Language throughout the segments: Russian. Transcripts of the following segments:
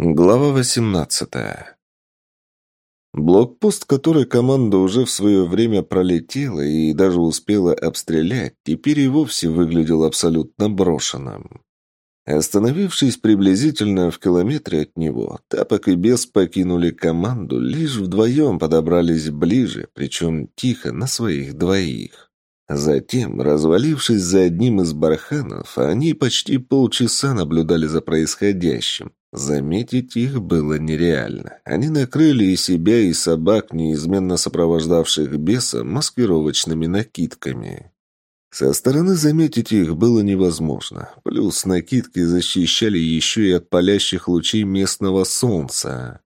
Глава 18 Блокпост, который команда уже в свое время пролетела и даже успела обстрелять, теперь и вовсе выглядел абсолютно брошенным. Остановившись приблизительно в километре от него, Тапок и Бес покинули команду, лишь вдвоем подобрались ближе, причем тихо, на своих двоих. Затем, развалившись за одним из барханов, они почти полчаса наблюдали за происходящим. Заметить их было нереально. Они накрыли и себя, и собак, неизменно сопровождавших беса, маскировочными накидками. Со стороны заметить их было невозможно. Плюс накидки защищали еще и от палящих лучей местного солнца.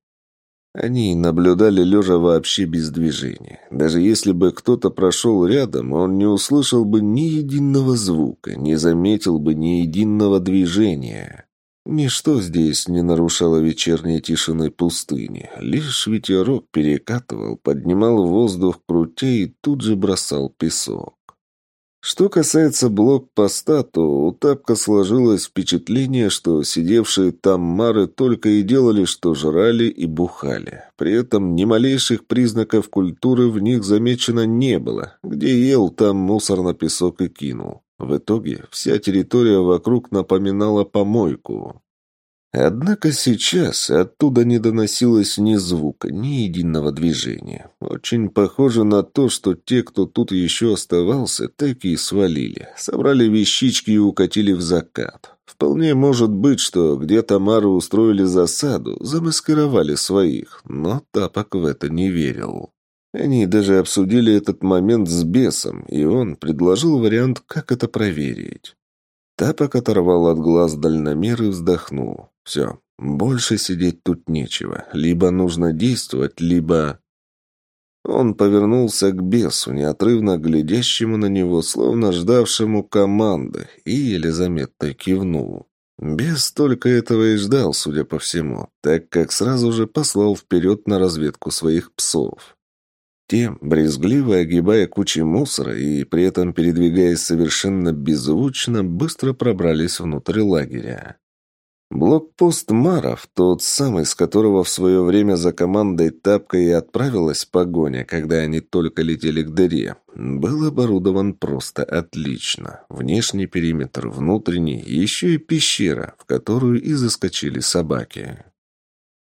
Они наблюдали лежа вообще без движения. Даже если бы кто-то прошел рядом, он не услышал бы ни единого звука, не заметил бы ни единого движения. Ничто здесь не нарушало вечерней тишины пустыни. Лишь ветерок перекатывал, поднимал воздух крутя и тут же бросал песок. Что касается блокпоста, то у Тапка сложилось впечатление, что сидевшие там мары только и делали, что жрали и бухали. При этом ни малейших признаков культуры в них замечено не было. Где ел, там мусор на песок и кинул. В итоге вся территория вокруг напоминала помойку. Однако сейчас оттуда не доносилось ни звука, ни единого движения. Очень похоже на то, что те, кто тут еще оставался, так и свалили. Собрали вещички и укатили в закат. Вполне может быть, что где-то Мары устроили засаду, замаскировали своих, но Тапок в это не верил. Они даже обсудили этот момент с бесом, и он предложил вариант, как это проверить. Тапок оторвал от глаз дальномер и вздохнул. «Все, больше сидеть тут нечего. Либо нужно действовать, либо...» Он повернулся к бесу, неотрывно глядящему на него, словно ждавшему команды, и еле заметно кивнул. Бес только этого и ждал, судя по всему, так как сразу же послал вперед на разведку своих псов. Те, брезгливо огибая кучи мусора и при этом передвигаясь совершенно беззвучно, быстро пробрались внутрь лагеря. Блокпост Маров, тот самый, с которого в свое время за командой Тапка и отправилась погоня, когда они только летели к дыре, был оборудован просто отлично. Внешний периметр, внутренний, еще и пещера, в которую и заскочили собаки.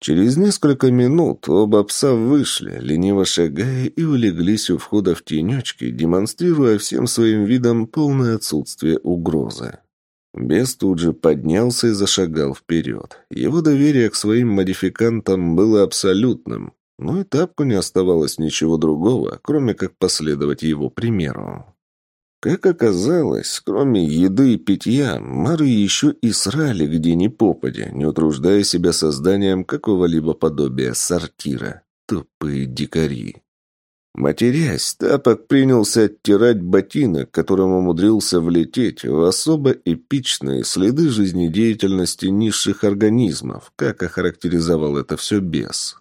Через несколько минут оба пса вышли, лениво шагая, и улеглись у входа в тенечки, демонстрируя всем своим видом полное отсутствие угрозы. Бес тут же поднялся и зашагал вперед. Его доверие к своим модификантам было абсолютным, но и тапку не оставалось ничего другого, кроме как последовать его примеру. Как оказалось, кроме еды и питья, мары еще и срали где ни попадя, не утруждая себя созданием какого-либо подобия сортира. Тупые дикари. Матерясь, Тапок принялся оттирать ботинок, которым умудрился влететь в особо эпичные следы жизнедеятельности низших организмов, как охарактеризовал это все бес.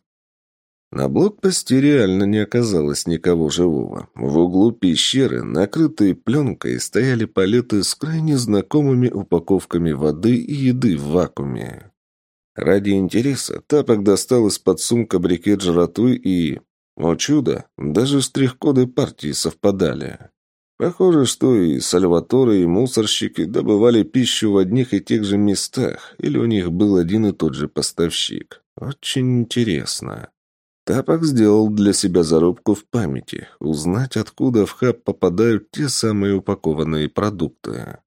На блокпосте реально не оказалось никого живого. В углу пещеры, накрытые пленкой, стояли палеты с крайне знакомыми упаковками воды и еды в вакууме. Ради интереса Тапок достал из-под сумка брикет жратвы и, о чудо, даже штрих-коды партии совпадали. Похоже, что и сальваторы, и мусорщики добывали пищу в одних и тех же местах, или у них был один и тот же поставщик. Очень интересно. Тапок сделал для себя зарубку в памяти, узнать, откуда в хаб попадают те самые упакованные продукты.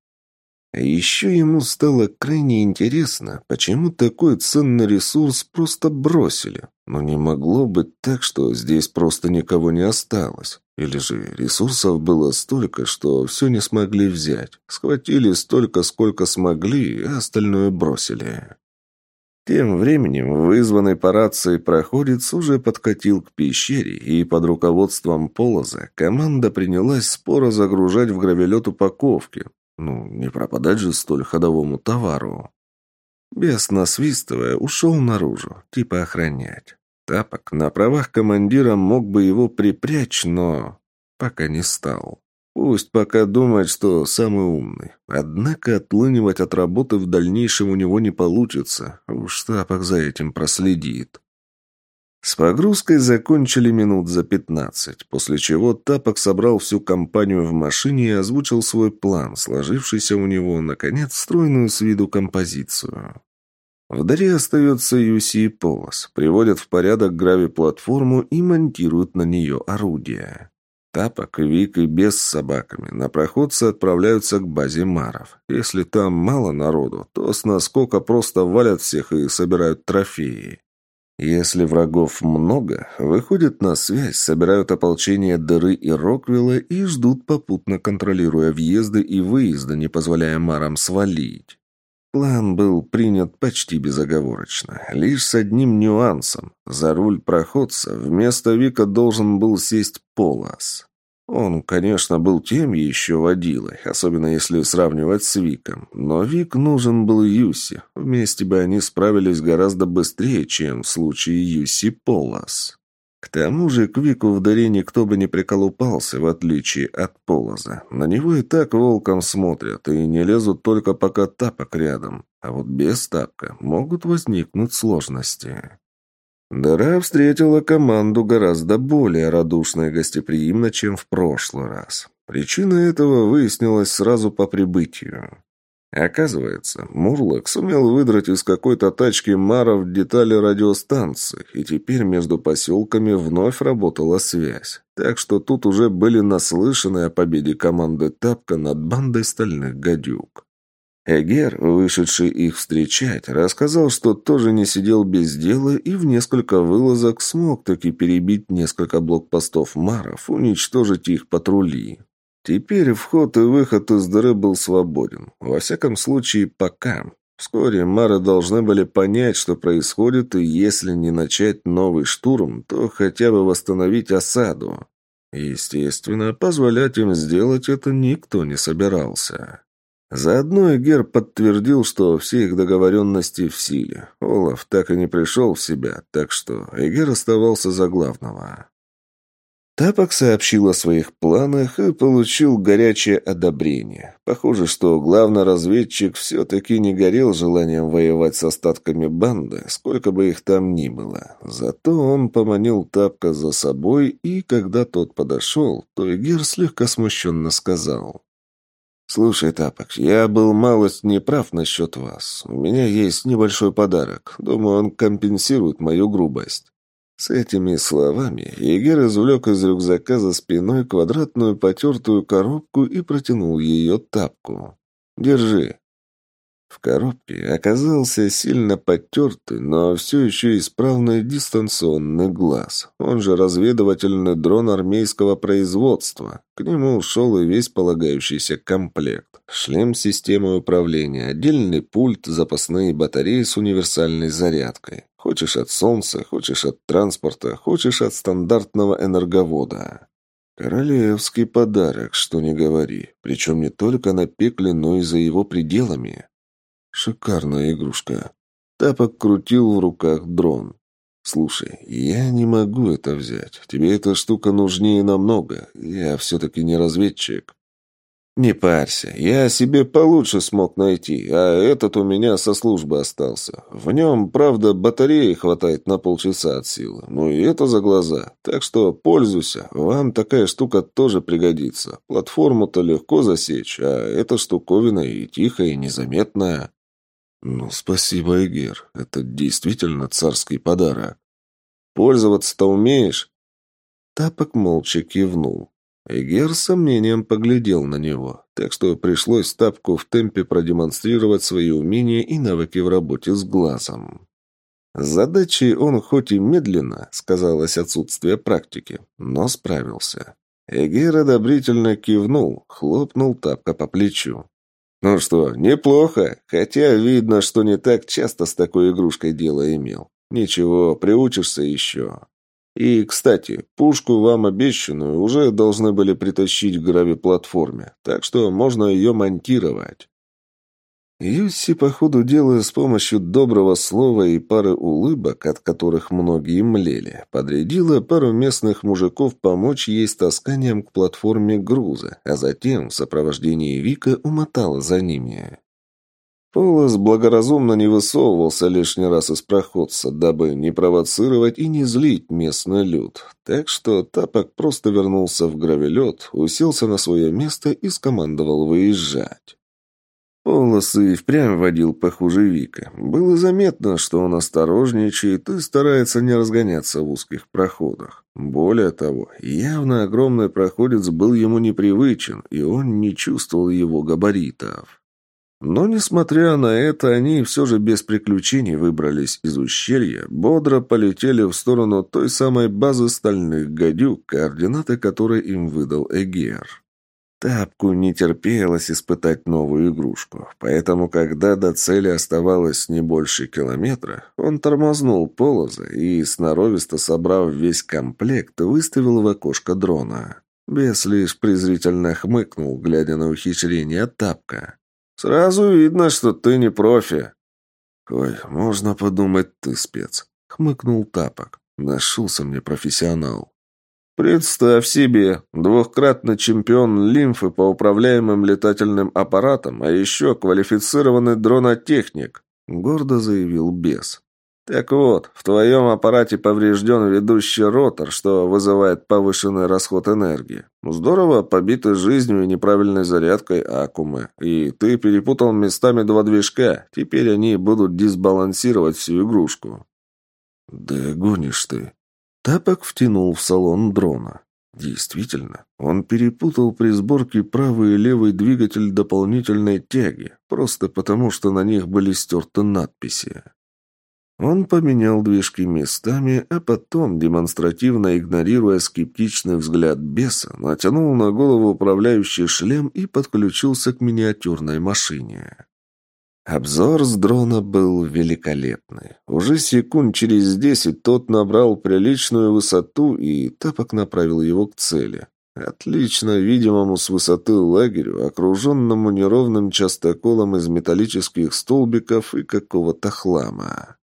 А еще ему стало крайне интересно, почему такой ценный ресурс просто бросили. Но не могло быть так, что здесь просто никого не осталось. Или же ресурсов было столько, что все не смогли взять. Схватили столько, сколько смогли, а остальное бросили. Тем временем вызванный по рации проходец уже подкатил к пещере, и под руководством Полоза команда принялась споро загружать в гравелет упаковки, ну, не пропадать же столь ходовому товару. Бес, насвистывая, ушел наружу, типа охранять. Тапок на правах командира мог бы его припрячь, но пока не стал. Пусть пока думает, что самый умный. Однако отлынивать от работы в дальнейшем у него не получится. Уж Тапок за этим проследит. С погрузкой закончили минут за пятнадцать, после чего Тапок собрал всю компанию в машине и озвучил свой план, сложившийся у него, наконец, стройную с виду композицию. Вдали остается Юси и Полос, приводят в порядок грави-платформу и монтируют на нее орудия. Тапок, Вик и Бес с собаками на проходце отправляются к базе Маров. Если там мало народу, то с наскока просто валят всех и собирают трофеи. Если врагов много, выходят на связь, собирают ополчение Дыры и Роквилла и ждут попутно контролируя въезды и выезды, не позволяя Марам свалить. План был принят почти безоговорочно, лишь с одним нюансом. За руль проходца вместо Вика должен был сесть Полос. Он, конечно, был тем еще водилой, особенно если сравнивать с Виком. Но Вик нужен был Юси. Вместе бы они справились гораздо быстрее, чем в случае Юси Полос. К тому же к Вику в даре никто бы не приколупался, в отличие от Полоза. На него и так волком смотрят, и не лезут только пока тапок рядом. А вот без тапка могут возникнуть сложности. Дыра встретила команду гораздо более радушно и гостеприимно, чем в прошлый раз. Причина этого выяснилась сразу по прибытию. Оказывается, Мурлок сумел выдрать из какой-то тачки Маров детали радиостанции, и теперь между поселками вновь работала связь. Так что тут уже были наслышаны о победе команды Тапка над бандой стальных гадюк. Эгер, вышедший их встречать, рассказал, что тоже не сидел без дела и в несколько вылазок смог таки перебить несколько блокпостов маров, уничтожить их патрули. Теперь вход и выход из дыры был свободен. Во всяком случае, пока. Вскоре мары должны были понять, что происходит, и если не начать новый штурм, то хотя бы восстановить осаду. Естественно, позволять им сделать это никто не собирался. Заодно Эгер подтвердил, что все их договоренности в силе. Олаф так и не пришел в себя, так что Эгер оставался за главного. Тапок сообщил о своих планах и получил горячее одобрение. Похоже, что главный разведчик все-таки не горел желанием воевать с остатками банды, сколько бы их там ни было. Зато он поманил Тапка за собой, и когда тот подошел, то Эгер слегка смущенно сказал. «Слушай, Тапок, я был малость неправ насчет вас. У меня есть небольшой подарок. Думаю, он компенсирует мою грубость». С этими словами Егер извлек из рюкзака за спиной квадратную потертую коробку и протянул ее Тапку. «Держи». В коробке оказался сильно потертый, но все еще исправный дистанционный глаз, он же разведывательный дрон армейского производства. К нему ушел и весь полагающийся комплект. Шлем с системой управления, отдельный пульт, запасные батареи с универсальной зарядкой. Хочешь от солнца, хочешь от транспорта, хочешь от стандартного энерговода. Королевский подарок, что не говори. Причем не только на пекле, но и за его пределами. Шикарная игрушка. Тапок крутил в руках дрон. «Слушай, я не могу это взять. Тебе эта штука нужнее намного. Я все-таки не разведчик». «Не парься, я себе получше смог найти, а этот у меня со службы остался. В нем, правда, батареи хватает на полчаса от силы, ну и это за глаза. Так что пользуйся, вам такая штука тоже пригодится. Платформу-то легко засечь, а эта штуковина и тихая, и незаметная». «Ну, спасибо, Эгер. Это действительно царский подарок. Пользоваться-то умеешь?» Тапок молча кивнул. Эгер с сомнением поглядел на него, так что пришлось Тапку в темпе продемонстрировать свои умения и навыки в работе с глазом. Задачей он хоть и медленно, сказалось отсутствие практики, но справился. Эгер одобрительно кивнул, хлопнул Тапка по плечу. «Ну что, неплохо, хотя видно, что не так часто с такой игрушкой дело имел. Ничего, приучишься еще. И, кстати, пушку вам обещанную уже должны были притащить к грави-платформе, так что можно ее монтировать». Юсси, по ходу дела, с помощью доброго слова и пары улыбок, от которых многие млели, подрядила пару местных мужиков помочь ей с тасканием к платформе груза, а затем в сопровождении Вика умотала за ними. Полос благоразумно не высовывался лишний раз из проходца, дабы не провоцировать и не злить местный люд. Так что Тапок просто вернулся в гравелет, уселся на свое место и скомандовал выезжать. Полосы и впрямь водил похуже Вика. Было заметно, что он осторожничает и старается не разгоняться в узких проходах. Более того, явно огромный проходец был ему непривычен, и он не чувствовал его габаритов. Но, несмотря на это, они все же без приключений выбрались из ущелья, бодро полетели в сторону той самой базы стальных гадюк, координаты которой им выдал Эгер. Тапку не терпелось испытать новую игрушку, поэтому, когда до цели оставалось не больше километра, он тормознул полоза и, сноровисто собрав весь комплект, выставил в окошко дрона. Бес лишь презрительно хмыкнул, глядя на ухищрение Тапка. «Сразу видно, что ты не профи». «Ой, можно подумать, ты спец», — хмыкнул Тапок. «Нашелся мне профессионал». Представь себе, двухкратный чемпион лимфы по управляемым летательным аппаратам, а еще квалифицированный дронотехник, гордо заявил бес. Так вот, в твоем аппарате поврежден ведущий ротор, что вызывает повышенный расход энергии. Здорово побиты жизнью и неправильной зарядкой аккумы. И ты перепутал местами два движка. Теперь они будут дисбалансировать всю игрушку. Да гонишь ты. Тапок втянул в салон дрона. Действительно, он перепутал при сборке правый и левый двигатель дополнительной тяги, просто потому, что на них были стерты надписи. Он поменял движки местами, а потом, демонстративно игнорируя скептичный взгляд беса, натянул на голову управляющий шлем и подключился к миниатюрной машине. Обзор с дрона был великолепный. Уже секунд через десять тот набрал приличную высоту, и Тапок направил его к цели. Отлично видимому с высоты лагерю, окруженному неровным частоколом из металлических столбиков и какого-то хлама.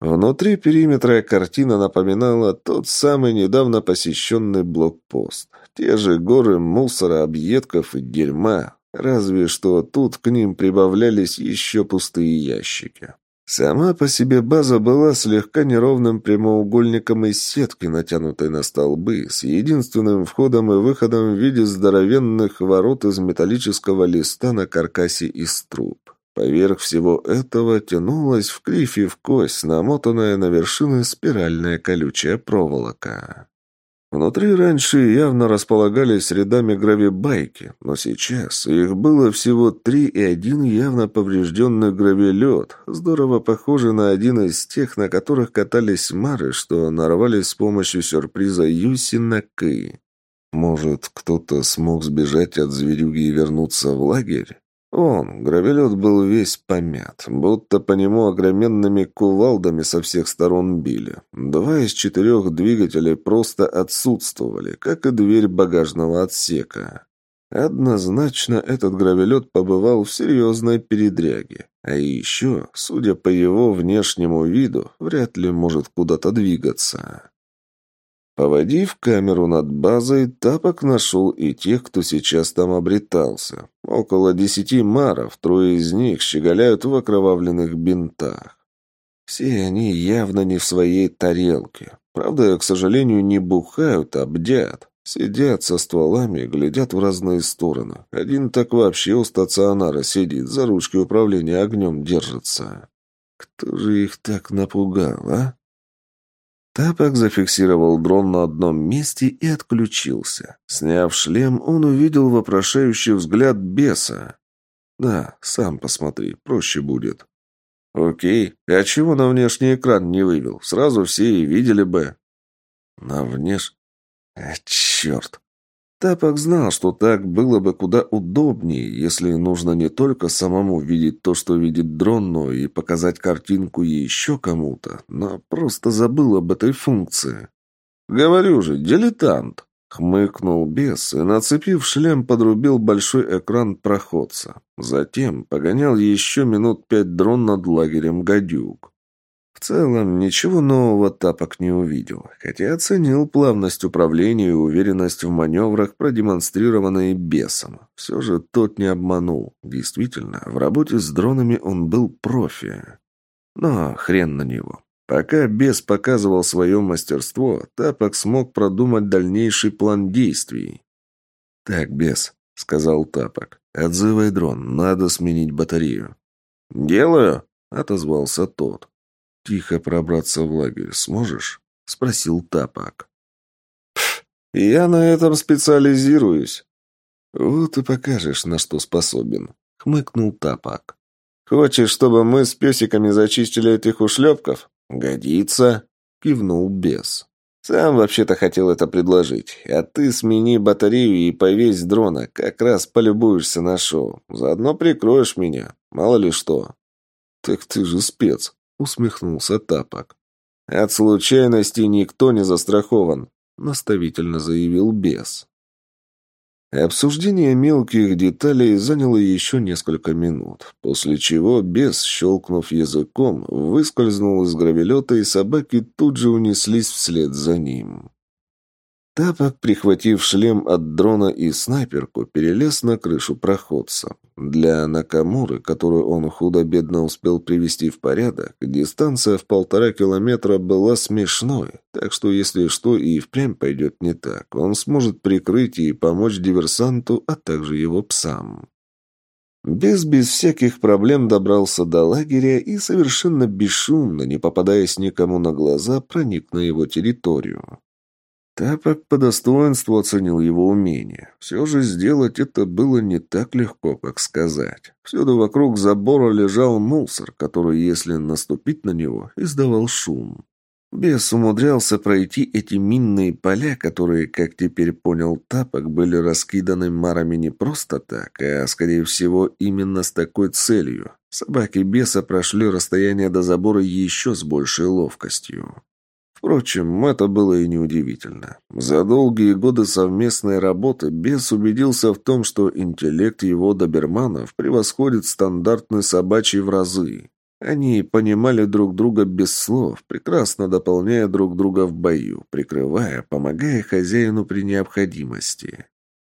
Внутри периметра картина напоминала тот самый недавно посещенный блокпост. Те же горы мусора, объедков и дерьма, Разве что тут к ним прибавлялись еще пустые ящики. Сама по себе база была слегка неровным прямоугольником из сетки, натянутой на столбы, с единственным входом и выходом в виде здоровенных ворот из металлического листа на каркасе из труб. Поверх всего этого тянулась в кривь и в кость, намотанная на вершины спиральная колючая проволока. Внутри раньше явно располагались рядами гравибайки, но сейчас их было всего три и один явно поврежденный гравилет, здорово похожий на один из тех, на которых катались мары, что нарвались с помощью сюрприза Юси на Кы. Может, кто-то смог сбежать от зверюги и вернуться в лагерь? Он, гравелет, был весь помят, будто по нему огроменными кувалдами со всех сторон били. Два из четырех двигателей просто отсутствовали, как и дверь багажного отсека. Однозначно этот гравелет побывал в серьезной передряге. А еще, судя по его внешнему виду, вряд ли может куда-то двигаться. Поводив камеру над базой, Тапок нашел и тех, кто сейчас там обретался. Около десяти маров, трое из них щеголяют в окровавленных бинтах. Все они явно не в своей тарелке. Правда, к сожалению, не бухают, а бдят. Сидят со стволами, глядят в разные стороны. Один так вообще у стационара сидит, за ручкой управления огнем держится. Кто же их так напугал, а? Тапок зафиксировал дрон на одном месте и отключился. Сняв шлем, он увидел вопрошающий взгляд беса. «Да, сам посмотри, проще будет». «Окей. А чего на внешний экран не вывел? Сразу все и видели бы». «На внеш...» а, «Черт!» Тапок знал, что так было бы куда удобнее, если нужно не только самому видеть то, что видит дрон, но и показать картинку еще кому-то, но просто забыл об этой функции. «Говорю же, дилетант!» Хмыкнул бес и, нацепив шлем, подрубил большой экран проходца. Затем погонял еще минут пять дрон над лагерем «Гадюк». В целом, ничего нового Тапок не увидел, хотя оценил плавность управления и уверенность в маневрах, продемонстрированные бесом. Все же тот не обманул. Действительно, в работе с дронами он был профи. Но хрен на него. Пока бес показывал свое мастерство, Тапок смог продумать дальнейший план действий. «Так, бес», — сказал Тапок, — «отзывай дрон, надо сменить батарею». «Делаю», — отозвался тот. «Тихо пробраться в лагерь сможешь?» — спросил Тапок. «Я на этом специализируюсь». «Вот и покажешь, на что способен», — хмыкнул Тапок. «Хочешь, чтобы мы с песиками зачистили этих ушлепков?» «Годится», — кивнул бес. «Сам вообще-то хотел это предложить. А ты смени батарею и повесь дрона. Как раз полюбуешься на шоу. Заодно прикроешь меня. Мало ли что». «Так ты же спец», усмехнулся Тапок. «От случайностей никто не застрахован», — наставительно заявил бес. Обсуждение мелких деталей заняло еще несколько минут, после чего бес, щелкнув языком, выскользнул из гравелета, и собаки тут же унеслись вслед за ним. Тапок, прихватив шлем от дрона и снайперку, перелез на крышу проходца. Для Накамуры, которую он худо-бедно успел привести в порядок, дистанция в полтора километра была смешной, так что если что и впрямь пойдет не так, он сможет прикрыть и помочь диверсанту, а также его псам. Без без всяких проблем добрался до лагеря и совершенно бесшумно, не попадаясь никому на глаза, проник на его территорию. Тапок по достоинству оценил его умение. Все же сделать это было не так легко, как сказать. Всюду вокруг забора лежал мусор, который, если наступить на него, издавал шум. Бес умудрялся пройти эти минные поля, которые, как теперь понял Тапок, были раскиданы марами не просто так, а, скорее всего, именно с такой целью. Собаки беса прошли расстояние до забора еще с большей ловкостью. Впрочем, это было и неудивительно. За долгие годы совместной работы Бес убедился в том, что интеллект его доберманов превосходит стандартный собачий в разы. Они понимали друг друга без слов, прекрасно дополняя друг друга в бою, прикрывая, помогая хозяину при необходимости.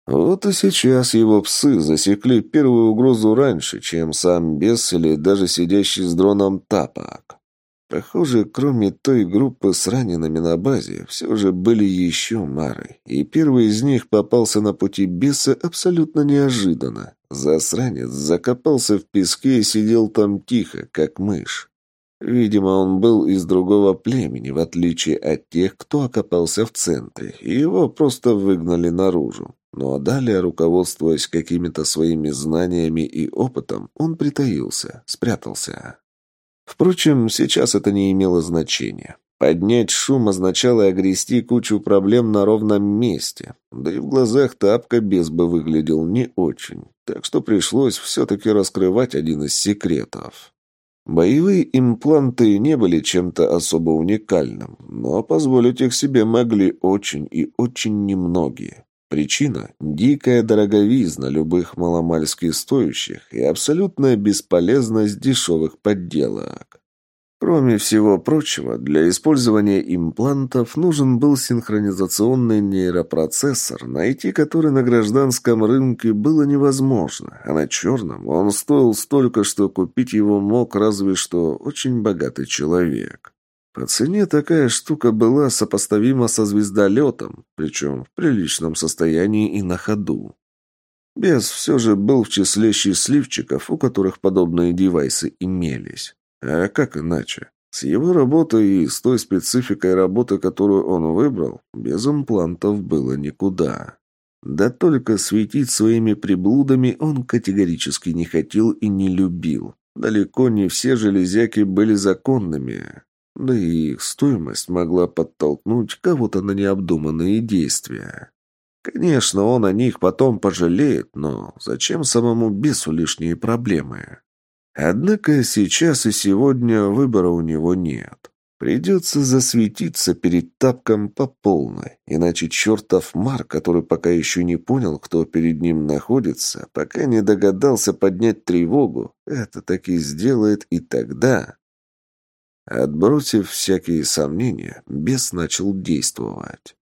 Вот и сейчас его псы засекли первую угрозу раньше, чем сам бес или даже сидящий с дроном тапок. Похоже, кроме той группы с ранеными на базе, все же были еще мары, и первый из них попался на пути беса абсолютно неожиданно. Засранец закопался в песке и сидел там тихо, как мышь. Видимо, он был из другого племени, в отличие от тех, кто окопался в центре, и его просто выгнали наружу. Ну а далее, руководствуясь какими-то своими знаниями и опытом, он притаился, спрятался. Впрочем, сейчас это не имело значения. Поднять шум означало огрести кучу проблем на ровном месте. Да и в глазах тапка без бы выглядел не очень. Так что пришлось все-таки раскрывать один из секретов. Боевые импланты не были чем-то особо уникальным, но позволить их себе могли очень и очень немногие. Причина – дикая дороговизна любых маломальски стоящих и абсолютная бесполезность дешевых подделок. Кроме всего прочего, для использования имплантов нужен был синхронизационный нейропроцессор, найти который на гражданском рынке было невозможно, а на черном он стоил столько, что купить его мог разве что очень богатый человек. По цене такая штука была сопоставима со звездолетом, причем в приличном состоянии и на ходу. Бес все же был в числе счастливчиков, у которых подобные девайсы имелись. А как иначе? С его работой и с той спецификой работы, которую он выбрал, без имплантов было никуда. Да только светить своими приблудами он категорически не хотел и не любил. Далеко не все железяки были законными. Да и их стоимость могла подтолкнуть кого-то на необдуманные действия. Конечно, он о них потом пожалеет, но зачем самому бесу лишние проблемы? Однако сейчас и сегодня выбора у него нет. Придется засветиться перед тапком по полной, иначе чертов Мар, который пока еще не понял, кто перед ним находится, пока не догадался поднять тревогу, это таки сделает и тогда. Отбросив всякие сомнения, бес начал действовать.